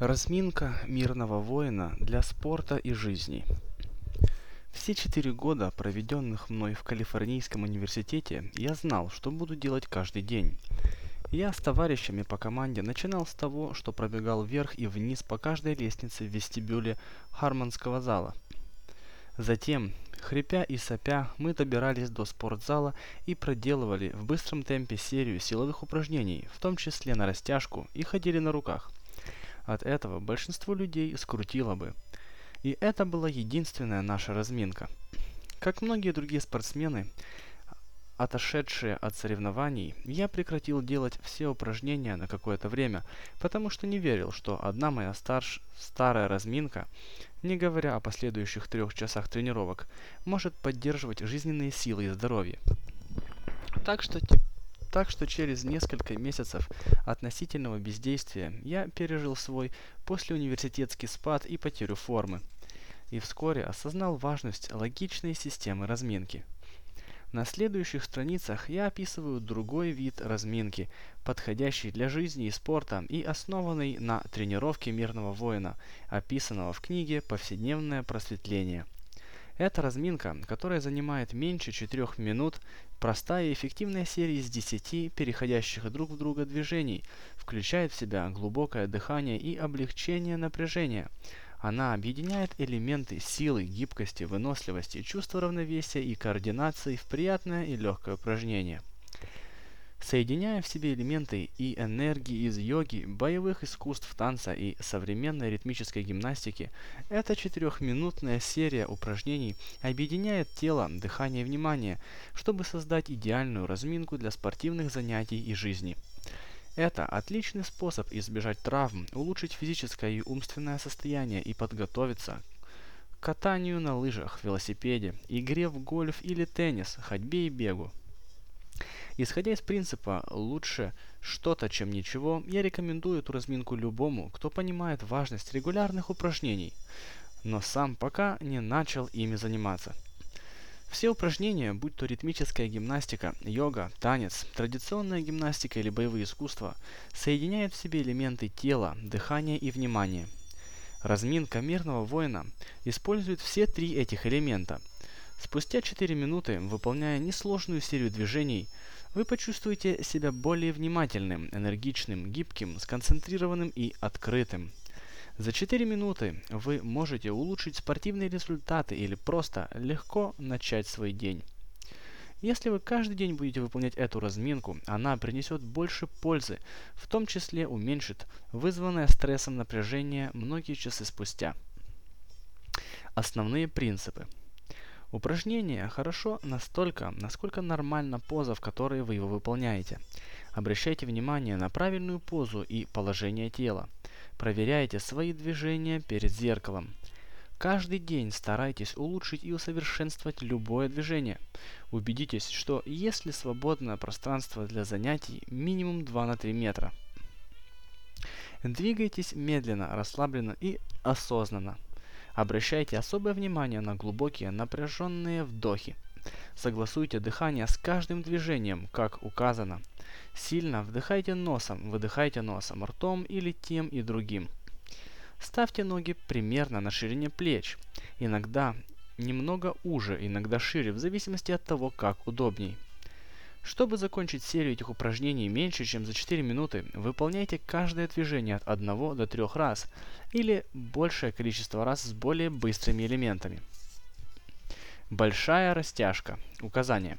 Разминка мирного воина для спорта и жизни. Все четыре года, проведенных мной в Калифорнийском университете, я знал, что буду делать каждый день. Я с товарищами по команде начинал с того, что пробегал вверх и вниз по каждой лестнице в вестибюле Харманского зала. Затем, хрипя и сопя, мы добирались до спортзала и проделывали в быстром темпе серию силовых упражнений, в том числе на растяжку, и ходили на руках. От этого большинство людей скрутило бы. И это была единственная наша разминка. Как многие другие спортсмены, отошедшие от соревнований, я прекратил делать все упражнения на какое-то время, потому что не верил, что одна моя старш... старая разминка, не говоря о последующих трех часах тренировок, может поддерживать жизненные силы и здоровье. Так что теперь так что через несколько месяцев относительного бездействия я пережил свой послеуниверситетский спад и потерю формы. И вскоре осознал важность логичной системы разминки. На следующих страницах я описываю другой вид разминки, подходящий для жизни и спорта и основанный на тренировке мирного воина, описанного в книге «Повседневное просветление». Это разминка, которая занимает меньше 4 минут, простая и эффективная серия из 10 переходящих друг в друга движений, включает в себя глубокое дыхание и облегчение напряжения. Она объединяет элементы силы, гибкости, выносливости, чувства равновесия и координации в приятное и легкое упражнение соединяя в себе элементы и энергии из йоги, боевых искусств танца и современной ритмической гимнастики, эта четырехминутная серия упражнений объединяет тело, дыхание и внимание, чтобы создать идеальную разминку для спортивных занятий и жизни. Это отличный способ избежать травм, улучшить физическое и умственное состояние и подготовиться к катанию на лыжах, велосипеде, игре в гольф или теннис, ходьбе и бегу. Исходя из принципа «лучше что-то, чем ничего», я рекомендую эту разминку любому, кто понимает важность регулярных упражнений, но сам пока не начал ими заниматься. Все упражнения, будь то ритмическая гимнастика, йога, танец, традиционная гимнастика или боевые искусства, соединяют в себе элементы тела, дыхания и внимания. Разминка мирного воина использует все три этих элемента. Спустя 4 минуты, выполняя несложную серию движений, вы почувствуете себя более внимательным, энергичным, гибким, сконцентрированным и открытым. За 4 минуты вы можете улучшить спортивные результаты или просто легко начать свой день. Если вы каждый день будете выполнять эту разминку, она принесет больше пользы, в том числе уменьшит вызванное стрессом напряжение многие часы спустя. Основные принципы – Упражнение хорошо настолько, насколько нормальна поза, в которой вы его выполняете. Обращайте внимание на правильную позу и положение тела. Проверяйте свои движения перед зеркалом. Каждый день старайтесь улучшить и усовершенствовать любое движение. Убедитесь, что есть ли свободное пространство для занятий минимум 2 на 3 метра. Двигайтесь медленно, расслабленно и осознанно. Обращайте особое внимание на глубокие напряженные вдохи. Согласуйте дыхание с каждым движением, как указано. Сильно вдыхайте носом, выдыхайте носом, ртом или тем и другим. Ставьте ноги примерно на ширине плеч. Иногда немного уже, иногда шире, в зависимости от того, как удобней. Чтобы закончить серию этих упражнений меньше, чем за 4 минуты, выполняйте каждое движение от 1 до 3 раз или большее количество раз с более быстрыми элементами. Большая растяжка. Указание.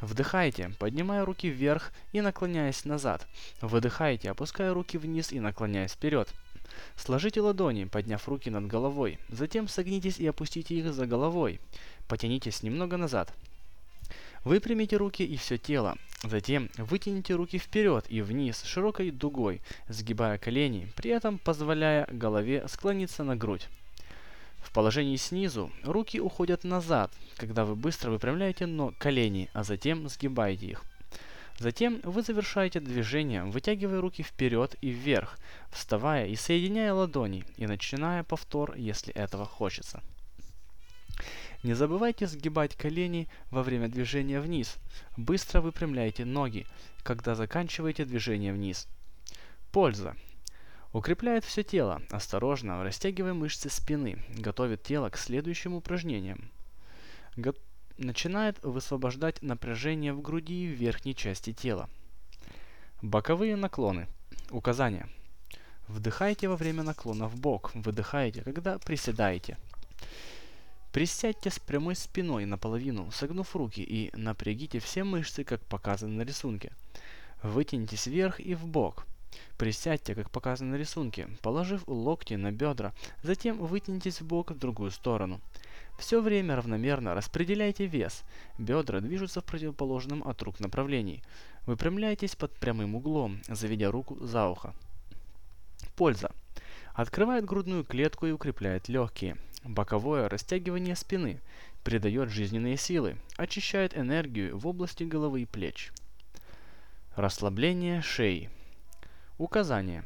Вдыхайте, поднимая руки вверх и наклоняясь назад. Выдыхайте, опуская руки вниз и наклоняясь вперед. Сложите ладони, подняв руки над головой. Затем согнитесь и опустите их за головой. Потянитесь немного назад. Выпрямите руки и все тело. Затем вытяните руки вперед и вниз широкой дугой, сгибая колени, при этом позволяя голове склониться на грудь. В положении снизу руки уходят назад, когда вы быстро выпрямляете но колени, а затем сгибаете их. Затем вы завершаете движение, вытягивая руки вперед и вверх, вставая и соединяя ладони, и начиная повтор, если этого хочется. Не забывайте сгибать колени во время движения вниз. Быстро выпрямляйте ноги, когда заканчиваете движение вниз. Польза. Укрепляет все тело, осторожно растягивая мышцы спины, готовит тело к следующим упражнениям. Го начинает высвобождать напряжение в груди и в верхней части тела. Боковые наклоны. Указания. Вдыхайте во время наклона в бок, выдыхайте, когда приседаете. Присядьте с прямой спиной наполовину, согнув руки и напрягите все мышцы, как показано на рисунке. Вытянитесь вверх и в бок. Присядьте, как показано на рисунке, положив локти на бедра, затем вытянитесь в бок в другую сторону. Все время равномерно распределяйте вес. Бедра движутся в противоположном от рук направлении. Выпрямляйтесь под прямым углом, заведя руку за ухо. Польза. Открывает грудную клетку и укрепляет легкие. Боковое растягивание спины. Придает жизненные силы. Очищает энергию в области головы и плеч. Расслабление шеи. Указание.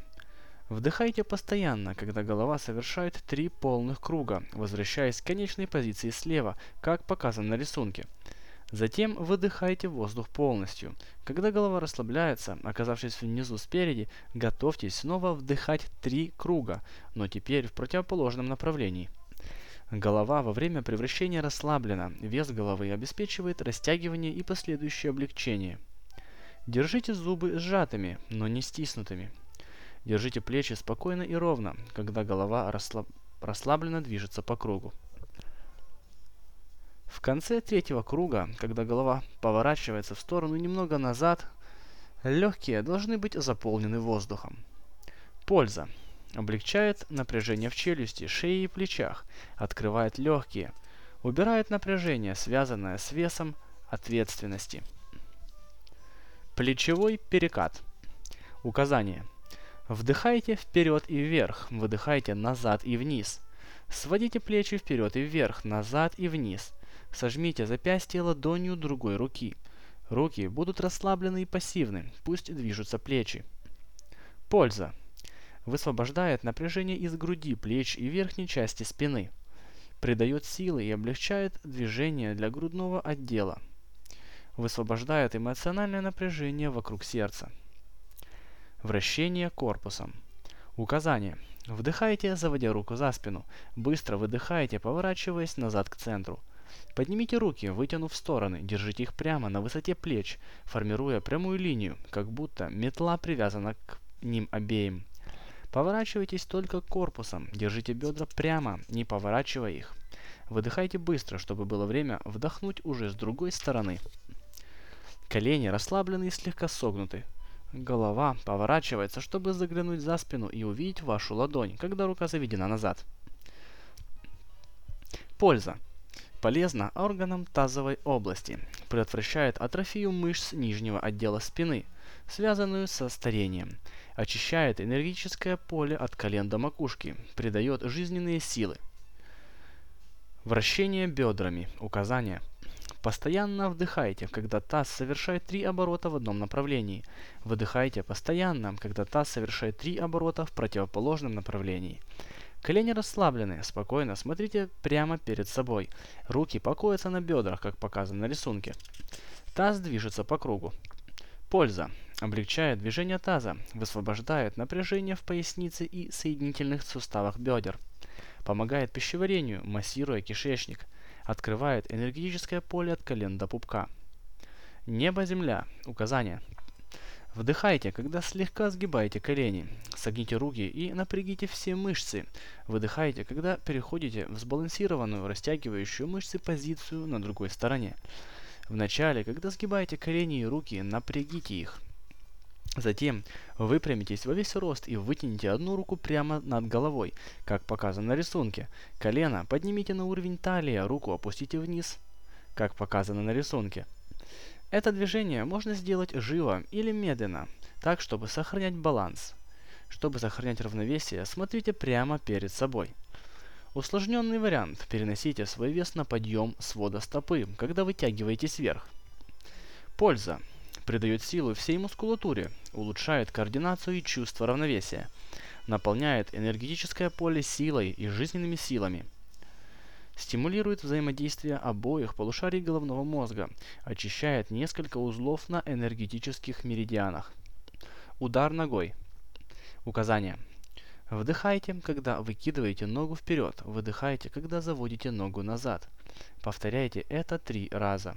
Вдыхайте постоянно, когда голова совершает три полных круга, возвращаясь к конечной позиции слева, как показано на рисунке. Затем выдыхайте воздух полностью. Когда голова расслабляется, оказавшись внизу спереди, готовьтесь снова вдыхать три круга, но теперь в противоположном направлении. Голова во время превращения расслаблена, вес головы обеспечивает растягивание и последующее облегчение. Держите зубы сжатыми, но не стиснутыми. Держите плечи спокойно и ровно, когда голова расслаб... расслабленно движется по кругу. В конце третьего круга, когда голова поворачивается в сторону немного назад, легкие должны быть заполнены воздухом. Польза. Облегчает напряжение в челюсти, шее и плечах, открывает легкие, убирает напряжение, связанное с весом ответственности. Плечевой перекат. Указание. Вдыхайте вперед и вверх, выдыхайте назад и вниз. Сводите плечи вперед и вверх, назад и вниз. Сожмите запястье ладонью другой руки. Руки будут расслаблены и пассивны, пусть движутся плечи. Польза. Высвобождает напряжение из груди, плеч и верхней части спины. Придает силы и облегчает движение для грудного отдела высвобождает эмоциональное напряжение вокруг сердца. Вращение корпусом. Указание. Вдыхайте, заводя руку за спину. Быстро выдыхайте, поворачиваясь назад к центру. Поднимите руки, вытянув в стороны, держите их прямо на высоте плеч, формируя прямую линию, как будто метла привязана к ним обеим. Поворачивайтесь только корпусом, держите бедра прямо, не поворачивая их. Выдыхайте быстро, чтобы было время вдохнуть уже с другой стороны. Колени расслаблены и слегка согнуты. Голова поворачивается, чтобы заглянуть за спину и увидеть вашу ладонь, когда рука заведена назад. Польза. Полезно органам тазовой области. Предотвращает атрофию мышц нижнего отдела спины, связанную со старением. Очищает энергетическое поле от колен до макушки. Придает жизненные силы. Вращение бедрами. Указание. Постоянно вдыхайте, когда таз совершает три оборота в одном направлении. Выдыхайте постоянно, когда таз совершает три оборота в противоположном направлении. Колени расслаблены, спокойно смотрите прямо перед собой. Руки покоятся на бедрах, как показано на рисунке. Таз движется по кругу. Польза. Облегчает движение таза, высвобождает напряжение в пояснице и соединительных суставах бедер. Помогает пищеварению, массируя кишечник – открывает энергетическое поле от колен до пупка. Небо-земля. Указание. Вдыхайте, когда слегка сгибаете колени. Согните руки и напрягите все мышцы. Выдыхайте, когда переходите в сбалансированную, растягивающую мышцы позицию на другой стороне. Вначале, когда сгибаете колени и руки, напрягите их. Затем выпрямитесь во весь рост и вытяните одну руку прямо над головой, как показано на рисунке. Колено поднимите на уровень талии, а руку опустите вниз, как показано на рисунке. Это движение можно сделать живо или медленно, так, чтобы сохранять баланс. Чтобы сохранять равновесие, смотрите прямо перед собой. Усложненный вариант. Переносите свой вес на подъем свода стопы, когда вытягиваетесь вверх. Польза придает силу всей мускулатуре, улучшает координацию и чувство равновесия, наполняет энергетическое поле силой и жизненными силами, стимулирует взаимодействие обоих полушарий головного мозга, очищает несколько узлов на энергетических меридианах. Удар ногой. Указание. Вдыхайте, когда выкидываете ногу вперед. Выдыхайте, когда заводите ногу назад. Повторяйте это три раза.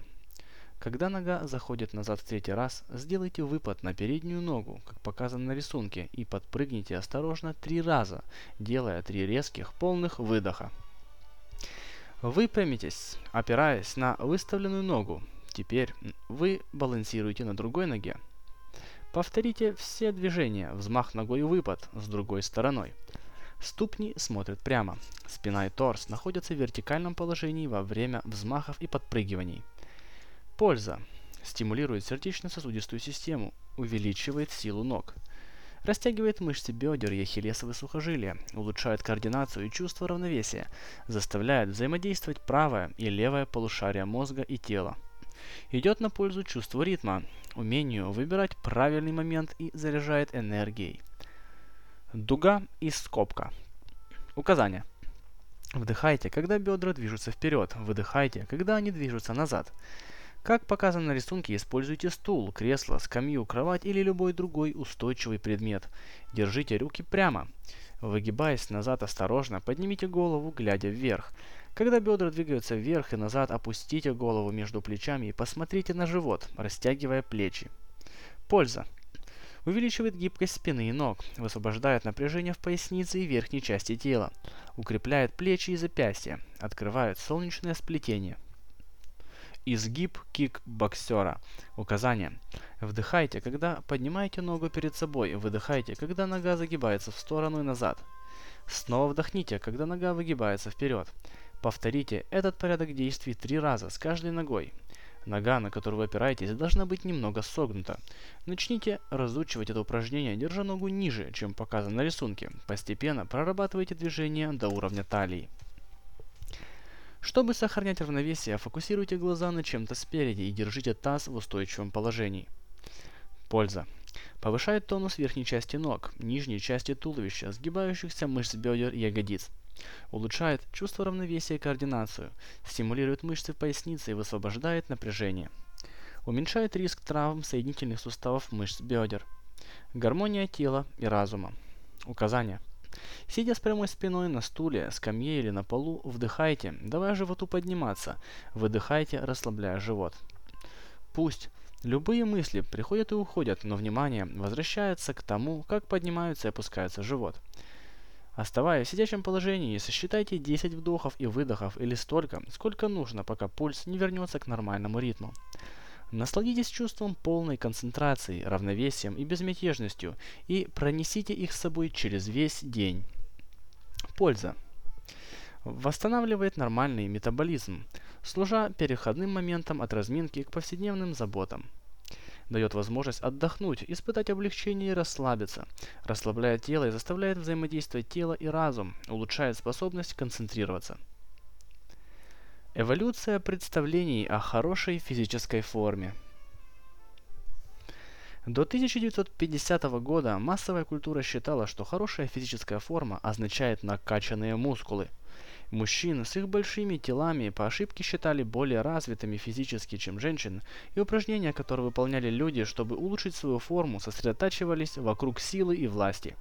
Когда нога заходит назад в третий раз, сделайте выпад на переднюю ногу, как показано на рисунке, и подпрыгните осторожно три раза, делая три резких полных выдоха. Выпрямитесь, опираясь на выставленную ногу. Теперь вы балансируете на другой ноге. Повторите все движения, взмах ногой и выпад с другой стороной. Ступни смотрят прямо. Спина и торс находятся в вертикальном положении во время взмахов и подпрыгиваний. Польза. Стимулирует сердечно-сосудистую систему, увеличивает силу ног. Растягивает мышцы бедер и ахиллесовые сухожилия, улучшает координацию и чувство равновесия, заставляет взаимодействовать правое и левое полушария мозга и тела. Идет на пользу чувству ритма, умению выбирать правильный момент и заряжает энергией. Дуга и скобка. Указание. Вдыхайте, когда бедра движутся вперед. Выдыхайте, когда они движутся назад. Как показано на рисунке, используйте стул, кресло, скамью, кровать или любой другой устойчивый предмет. Держите руки прямо. Выгибаясь назад осторожно, поднимите голову, глядя вверх. Когда бедра двигаются вверх и назад, опустите голову между плечами и посмотрите на живот, растягивая плечи. Польза. Увеличивает гибкость спины и ног, высвобождает напряжение в пояснице и верхней части тела, укрепляет плечи и запястья, открывает солнечное сплетение. Изгиб кик-боксера. Указание. Вдыхайте, когда поднимаете ногу перед собой. Выдыхайте, когда нога загибается в сторону и назад. Снова вдохните, когда нога выгибается вперед. Повторите этот порядок действий три раза с каждой ногой. Нога, на которую вы опираетесь, должна быть немного согнута. Начните разучивать это упражнение, держа ногу ниже, чем показано на рисунке. Постепенно прорабатывайте движение до уровня талии. Чтобы сохранять равновесие, фокусируйте глаза на чем-то спереди и держите таз в устойчивом положении. Польза. Повышает тонус верхней части ног, нижней части туловища, сгибающихся мышц бедер и ягодиц. Улучшает чувство равновесия и координацию, стимулирует мышцы поясницы и высвобождает напряжение. Уменьшает риск травм соединительных суставов мышц бедер. Гармония тела и разума. Указания. Сидя с прямой спиной на стуле, скамье или на полу, вдыхайте, давая животу подниматься, выдыхайте, расслабляя живот. Пусть любые мысли приходят и уходят, но внимание возвращается к тому, как поднимается и опускается живот. Оставаясь в сидячем положении, сосчитайте 10 вдохов и выдохов или столько, сколько нужно, пока пульс не вернется к нормальному ритму. Насладитесь чувством полной концентрации, равновесием и безмятежностью и пронесите их с собой через весь день. Польза. Восстанавливает нормальный метаболизм, служа переходным моментом от разминки к повседневным заботам дает возможность отдохнуть, испытать облегчение и расслабиться, расслабляет тело и заставляет взаимодействовать тело и разум, улучшает способность концентрироваться. Эволюция представлений о хорошей физической форме. До 1950 года массовая культура считала, что хорошая физическая форма означает накачанные мускулы – Мужчин с их большими телами по ошибке считали более развитыми физически, чем женщин, и упражнения, которые выполняли люди, чтобы улучшить свою форму, сосредотачивались вокруг силы и власти.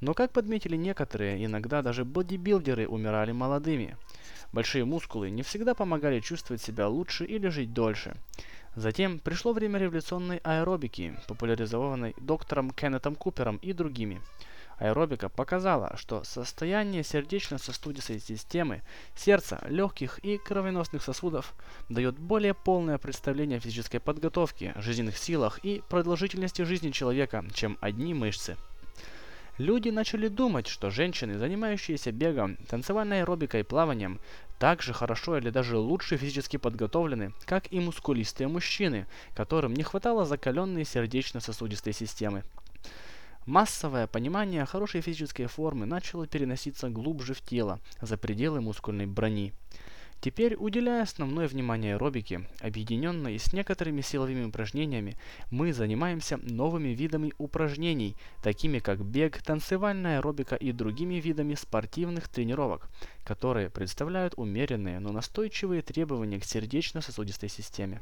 Но, как подметили некоторые, иногда даже бодибилдеры умирали молодыми. Большие мускулы не всегда помогали чувствовать себя лучше или жить дольше. Затем пришло время революционной аэробики, популяризованной доктором Кеннетом Купером и другими – Аэробика показала, что состояние сердечно-сосудистой системы, сердца, легких и кровеносных сосудов дает более полное представление о физической подготовке, жизненных силах и продолжительности жизни человека, чем одни мышцы. Люди начали думать, что женщины, занимающиеся бегом, танцевальной аэробикой и плаванием, так же хорошо или даже лучше физически подготовлены, как и мускулистые мужчины, которым не хватало закаленной сердечно-сосудистой системы. Массовое понимание хорошей физической формы начало переноситься глубже в тело, за пределы мускульной брони. Теперь, уделяя основное внимание аэробике, объединенной с некоторыми силовыми упражнениями, мы занимаемся новыми видами упражнений, такими как бег, танцевальная аэробика и другими видами спортивных тренировок, которые представляют умеренные, но настойчивые требования к сердечно-сосудистой системе.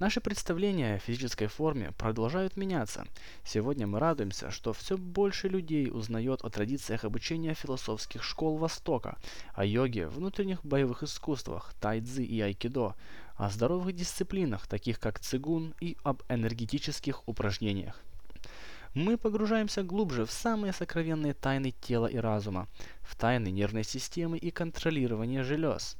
Наши представления о физической форме продолжают меняться. Сегодня мы радуемся, что все больше людей узнает о традициях обучения философских школ Востока, о йоге, внутренних боевых искусствах, тайцзи и айкидо, о здоровых дисциплинах, таких как цигун, и об энергетических упражнениях. Мы погружаемся глубже в самые сокровенные тайны тела и разума, в тайны нервной системы и контролирования желез –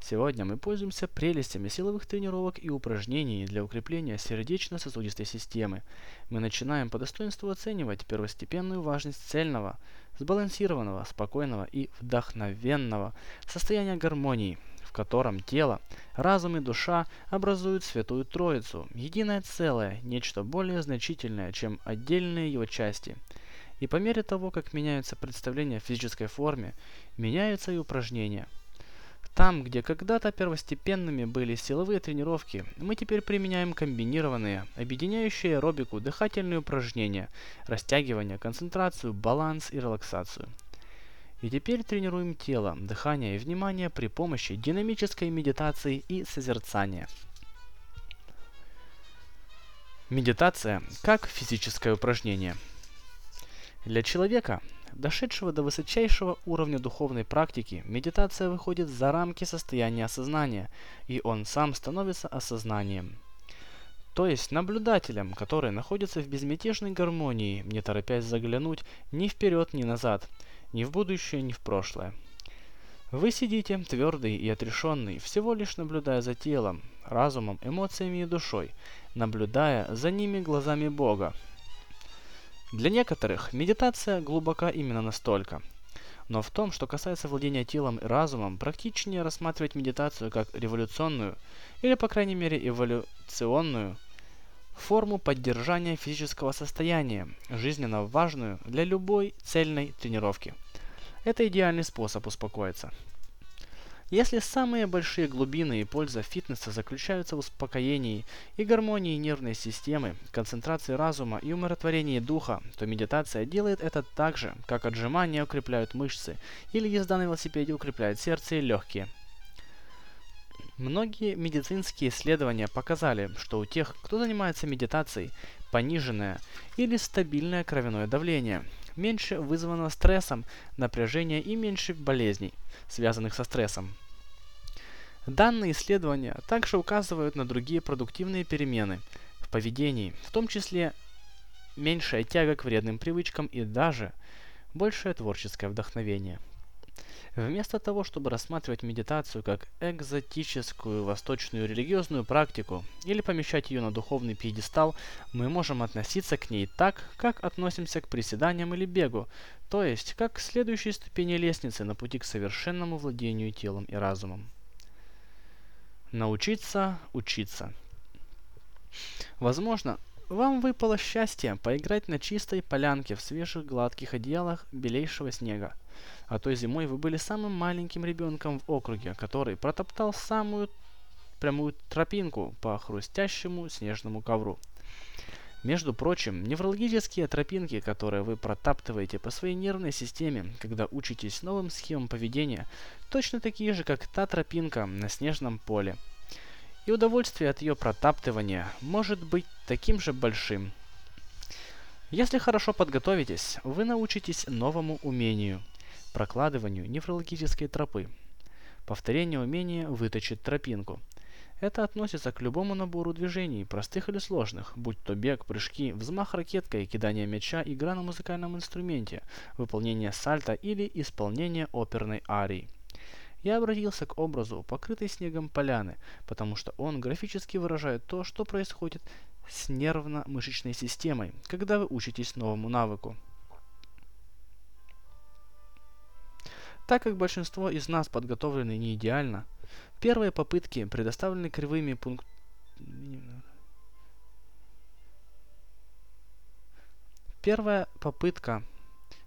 Сегодня мы пользуемся прелестями силовых тренировок и упражнений для укрепления сердечно-сосудистой системы. Мы начинаем по достоинству оценивать первостепенную важность цельного, сбалансированного, спокойного и вдохновенного состояния гармонии, в котором тело, разум и душа образуют Святую Троицу, единое целое, нечто более значительное, чем отдельные его части. И по мере того, как меняются представления о физической форме, меняются и упражнения – там, где когда-то первостепенными были силовые тренировки, мы теперь применяем комбинированные, объединяющие аэробику дыхательные упражнения, растягивание, концентрацию, баланс и релаксацию. И теперь тренируем тело, дыхание и внимание при помощи динамической медитации и созерцания. Медитация как физическое упражнение. Для человека дошедшего до высочайшего уровня духовной практики, медитация выходит за рамки состояния осознания, и он сам становится осознанием. То есть наблюдателем, который находится в безмятежной гармонии, не торопясь заглянуть ни вперед, ни назад, ни в будущее, ни в прошлое. Вы сидите, твердый и отрешенный, всего лишь наблюдая за телом, разумом, эмоциями и душой, наблюдая за ними глазами Бога, для некоторых медитация глубока именно настолько. Но в том, что касается владения телом и разумом, практичнее рассматривать медитацию как революционную, или по крайней мере эволюционную, форму поддержания физического состояния, жизненно важную для любой цельной тренировки. Это идеальный способ успокоиться. Если самые большие глубины и польза фитнеса заключаются в успокоении и гармонии нервной системы, концентрации разума и умиротворении духа, то медитация делает это так же, как отжимания укрепляют мышцы или езда на велосипеде укрепляет сердце и легкие. Многие медицинские исследования показали, что у тех, кто занимается медитацией, пониженное или стабильное кровяное давление, меньше вызванного стрессом, напряжения и меньше болезней, связанных со стрессом. Данные исследования также указывают на другие продуктивные перемены в поведении, в том числе меньшая тяга к вредным привычкам и даже большее творческое вдохновение. Вместо того, чтобы рассматривать медитацию как экзотическую восточную религиозную практику или помещать ее на духовный пьедестал, мы можем относиться к ней так, как относимся к приседаниям или бегу, то есть как к следующей ступени лестницы на пути к совершенному владению телом и разумом. Научиться учиться. Возможно, вам выпало счастье поиграть на чистой полянке в свежих гладких одеялах белейшего снега. А той зимой вы были самым маленьким ребенком в округе, который протоптал самую прямую тропинку по хрустящему снежному ковру. Между прочим, неврологические тропинки, которые вы протаптываете по своей нервной системе, когда учитесь новым схемам поведения, точно такие же, как та тропинка на снежном поле. И удовольствие от ее протаптывания может быть таким же большим. Если хорошо подготовитесь, вы научитесь новому умению – прокладыванию неврологической тропы. Повторение умения выточит тропинку. Это относится к любому набору движений, простых или сложных, будь то бег, прыжки, взмах ракеткой, кидание мяча, игра на музыкальном инструменте, выполнение сальто или исполнение оперной арии. Я обратился к образу, покрытой снегом поляны, потому что он графически выражает то, что происходит с нервно-мышечной системой, когда вы учитесь новому навыку. Так как большинство из нас подготовлены не идеально, первые попытки предоставлены кривыми пункт... Первая попытка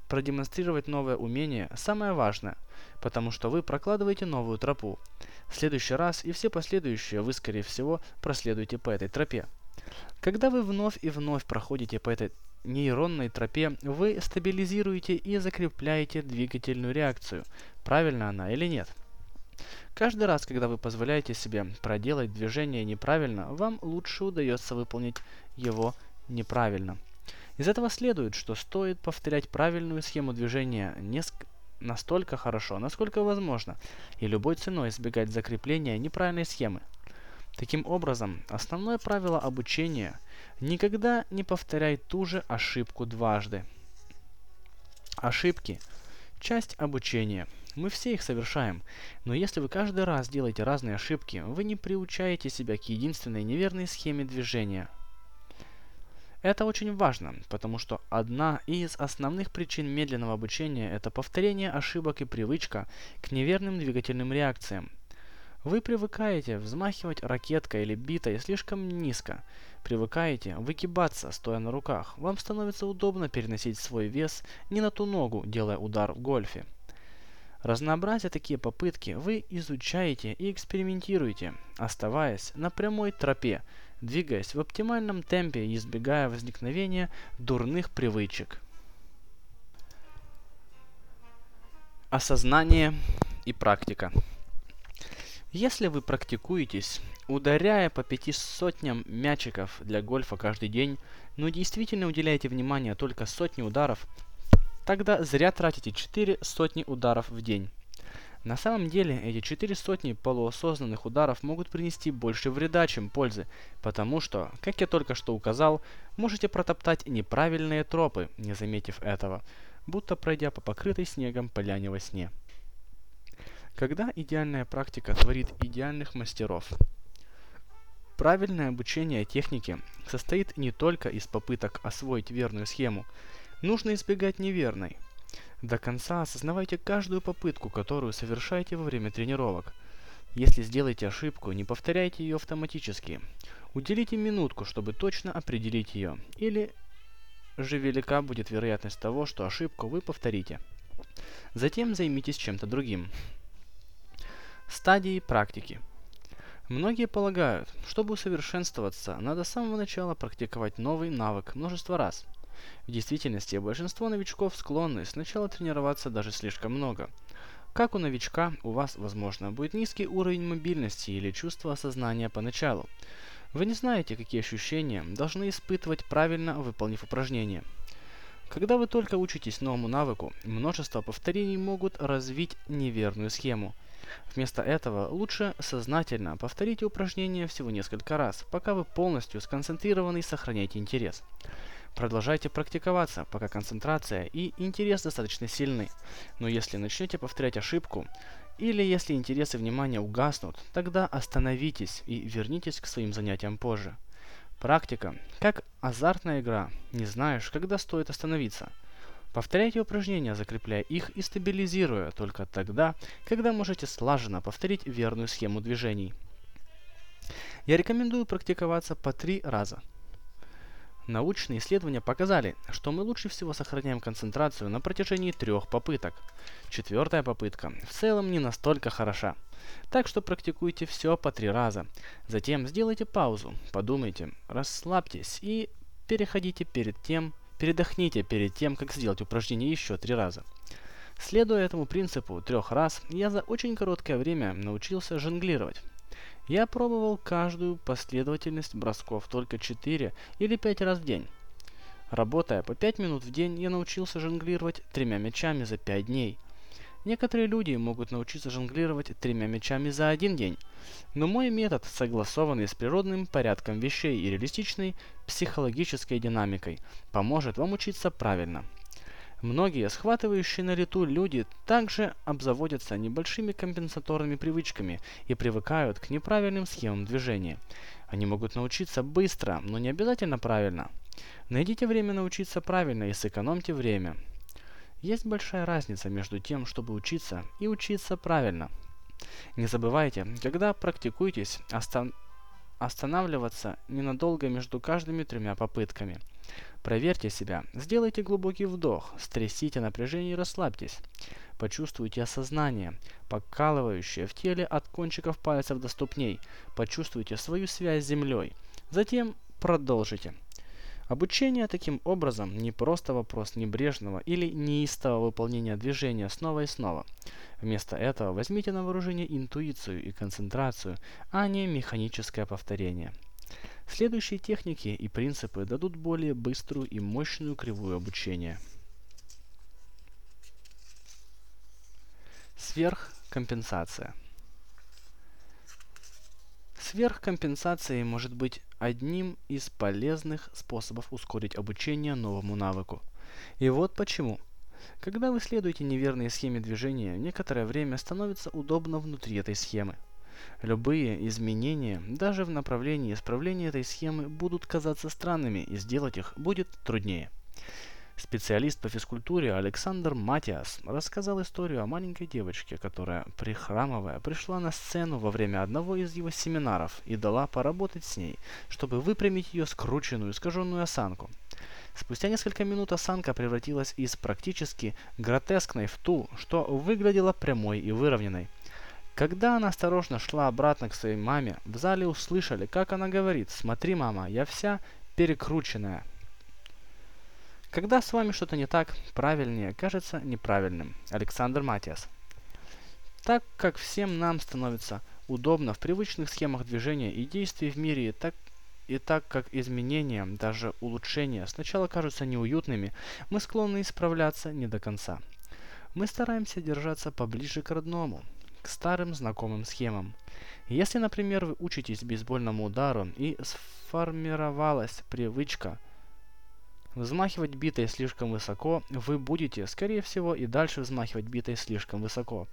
продемонстрировать новое умение самое важное, потому что вы прокладываете новую тропу. В следующий раз и все последующие вы, скорее всего, проследуете по этой тропе. Когда вы вновь и вновь проходите по этой нейронной тропе вы стабилизируете и закрепляете двигательную реакцию, правильно она или нет. Каждый раз, когда вы позволяете себе проделать движение неправильно, вам лучше удается выполнить его неправильно. Из этого следует, что стоит повторять правильную схему движения несколько настолько хорошо, насколько возможно, и любой ценой избегать закрепления неправильной схемы. Таким образом, основное правило обучения – никогда не повторяй ту же ошибку дважды. Ошибки – часть обучения. Мы все их совершаем, но если вы каждый раз делаете разные ошибки, вы не приучаете себя к единственной неверной схеме движения – это очень важно, потому что одна из основных причин медленного обучения – это повторение ошибок и привычка к неверным двигательным реакциям. Вы привыкаете взмахивать ракеткой или битой слишком низко, привыкаете выгибаться, стоя на руках. Вам становится удобно переносить свой вес не на ту ногу, делая удар в гольфе. Разнообразя такие попытки, вы изучаете и экспериментируете, оставаясь на прямой тропе, двигаясь в оптимальном темпе и избегая возникновения дурных привычек. Осознание и практика. Если вы практикуетесь, ударяя по пяти сотням мячиков для гольфа каждый день, но действительно уделяете внимание только сотне ударов, тогда зря тратите 4 сотни ударов в день. На самом деле, эти четыре сотни полуосознанных ударов могут принести больше вреда, чем пользы, потому что, как я только что указал, можете протоптать неправильные тропы, не заметив этого, будто пройдя по покрытой снегом поляне во сне. Когда идеальная практика творит идеальных мастеров? Правильное обучение технике состоит не только из попыток освоить верную схему, нужно избегать неверной – до конца осознавайте каждую попытку, которую совершаете во время тренировок. Если сделаете ошибку, не повторяйте ее автоматически. Уделите минутку, чтобы точно определить ее. Или же велика будет вероятность того, что ошибку вы повторите. Затем займитесь чем-то другим. Стадии практики. Многие полагают, чтобы усовершенствоваться, надо с самого начала практиковать новый навык множество раз – в действительности, большинство новичков склонны сначала тренироваться даже слишком много. Как у новичка, у вас, возможно, будет низкий уровень мобильности или чувство осознания поначалу. Вы не знаете, какие ощущения должны испытывать правильно выполнив упражнение. Когда вы только учитесь новому навыку, множество повторений могут развить неверную схему. Вместо этого лучше сознательно повторите упражнение всего несколько раз, пока вы полностью сконцентрированы и сохраняете интерес. Продолжайте практиковаться, пока концентрация и интерес достаточно сильны. Но если начнете повторять ошибку, или если интерес и внимание угаснут, тогда остановитесь и вернитесь к своим занятиям позже. Практика, как азартная игра, не знаешь, когда стоит остановиться. Повторяйте упражнения, закрепляя их и стабилизируя только тогда, когда можете слаженно повторить верную схему движений. Я рекомендую практиковаться по три раза – Научные исследования показали, что мы лучше всего сохраняем концентрацию на протяжении трех попыток. Четвертая попытка в целом не настолько хороша. Так что практикуйте все по три раза. Затем сделайте паузу, подумайте, расслабьтесь и переходите перед тем, передохните перед тем, как сделать упражнение еще три раза. Следуя этому принципу трех раз, я за очень короткое время научился жонглировать. Я пробовал каждую последовательность бросков только 4 или 5 раз в день. Работая по 5 минут в день, я научился жонглировать тремя мячами за 5 дней. Некоторые люди могут научиться жонглировать тремя мячами за один день, но мой метод, согласованный с природным порядком вещей и реалистичной психологической динамикой, поможет вам учиться правильно. Многие схватывающие на лету люди также обзаводятся небольшими компенсаторными привычками и привыкают к неправильным схемам движения. Они могут научиться быстро, но не обязательно правильно. Найдите время научиться правильно и сэкономьте время. Есть большая разница между тем, чтобы учиться и учиться правильно. Не забывайте, когда практикуетесь, остан останавливаться ненадолго между каждыми тремя попытками – Проверьте себя. Сделайте глубокий вдох, стрясите напряжение и расслабьтесь. Почувствуйте осознание, покалывающее в теле от кончиков пальцев до ступней. Почувствуйте свою связь с землей. Затем продолжите. Обучение таким образом не просто вопрос небрежного или неистового выполнения движения снова и снова. Вместо этого возьмите на вооружение интуицию и концентрацию, а не механическое повторение. Следующие техники и принципы дадут более быструю и мощную кривую обучения. Сверхкомпенсация. Сверхкомпенсация может быть одним из полезных способов ускорить обучение новому навыку. И вот почему. Когда вы следуете неверной схеме движения, некоторое время становится удобно внутри этой схемы. Любые изменения, даже в направлении исправления этой схемы, будут казаться странными, и сделать их будет труднее. Специалист по физкультуре Александр Матиас рассказал историю о маленькой девочке, которая, прихрамывая, пришла на сцену во время одного из его семинаров и дала поработать с ней, чтобы выпрямить ее скрученную, искаженную осанку. Спустя несколько минут осанка превратилась из практически гротескной в ту, что выглядела прямой и выровненной. Когда она осторожно шла обратно к своей маме, в зале услышали, как она говорит «Смотри, мама, я вся перекрученная». Когда с вами что-то не так, правильнее кажется неправильным. Александр Матиас. Так как всем нам становится удобно в привычных схемах движения и действий в мире, так и так как изменения, даже улучшения, сначала кажутся неуютными, мы склонны исправляться не до конца. Мы стараемся держаться поближе к родному, к старым знакомым схемам. Если, например, вы учитесь бейсбольному удару и сформировалась привычка – Взмахивать битой слишком высоко вы будете, скорее всего, и дальше взмахивать битой слишком высоко.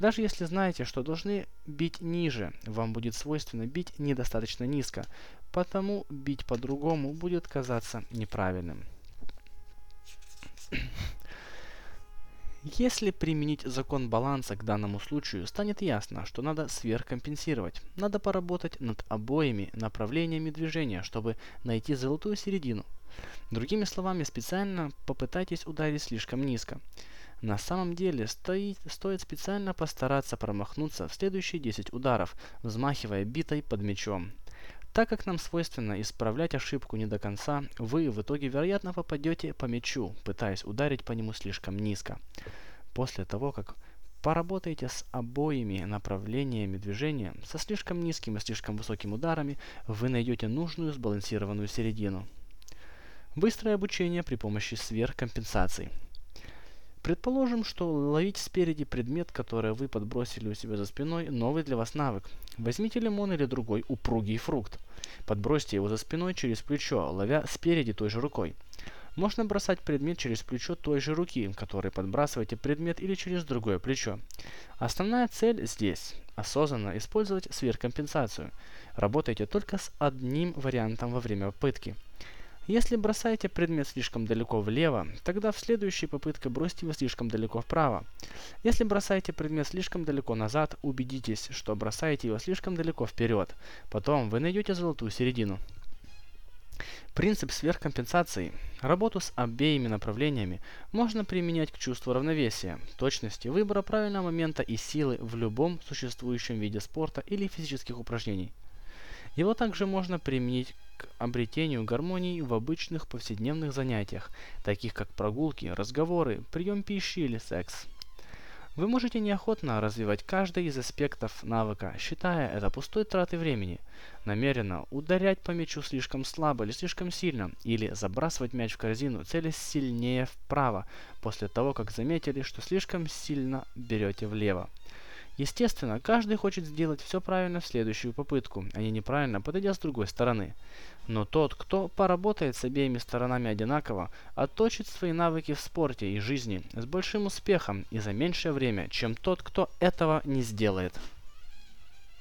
Даже если знаете, что должны бить ниже, вам будет свойственно бить недостаточно низко, потому бить по-другому будет казаться неправильным. Если применить закон баланса к данному случаю, станет ясно, что надо сверхкомпенсировать. Надо поработать над обоими направлениями движения, чтобы найти золотую середину. Другими словами, специально попытайтесь ударить слишком низко. На самом деле, стоит, стоит специально постараться промахнуться в следующие 10 ударов, взмахивая битой под мячом. Так как нам свойственно исправлять ошибку не до конца, вы в итоге вероятно попадете по мячу, пытаясь ударить по нему слишком низко. После того, как поработаете с обоими направлениями движения, со слишком низким и слишком высоким ударами, вы найдете нужную сбалансированную середину. Быстрое обучение при помощи сверхкомпенсаций. Предположим, что ловить спереди предмет, который вы подбросили у себя за спиной, новый для вас навык. Возьмите лимон или другой упругий фрукт. Подбросьте его за спиной через плечо, ловя спереди той же рукой. Можно бросать предмет через плечо той же руки, которой подбрасываете предмет или через другое плечо. Основная цель здесь – осознанно использовать сверхкомпенсацию. Работайте только с одним вариантом во время попытки – если бросаете предмет слишком далеко влево, тогда в следующей попытке бросьте его слишком далеко вправо. Если бросаете предмет слишком далеко назад, убедитесь, что бросаете его слишком далеко вперед. Потом вы найдете золотую середину. Принцип сверхкомпенсации. Работу с обеими направлениями можно применять к чувству равновесия, точности выбора правильного момента и силы в любом существующем виде спорта или физических упражнений. Его также можно применить к обретению гармонии в обычных повседневных занятиях, таких как прогулки, разговоры, прием пищи или секс. Вы можете неохотно развивать каждый из аспектов навыка, считая это пустой тратой времени. Намеренно ударять по мячу слишком слабо или слишком сильно, или забрасывать мяч в корзину, целясь сильнее вправо, после того, как заметили, что слишком сильно берете влево. Естественно, каждый хочет сделать все правильно в следующую попытку, а не неправильно, подойдя с другой стороны. Но тот, кто поработает с обеими сторонами одинаково, отточит свои навыки в спорте и жизни с большим успехом и за меньшее время, чем тот, кто этого не сделает.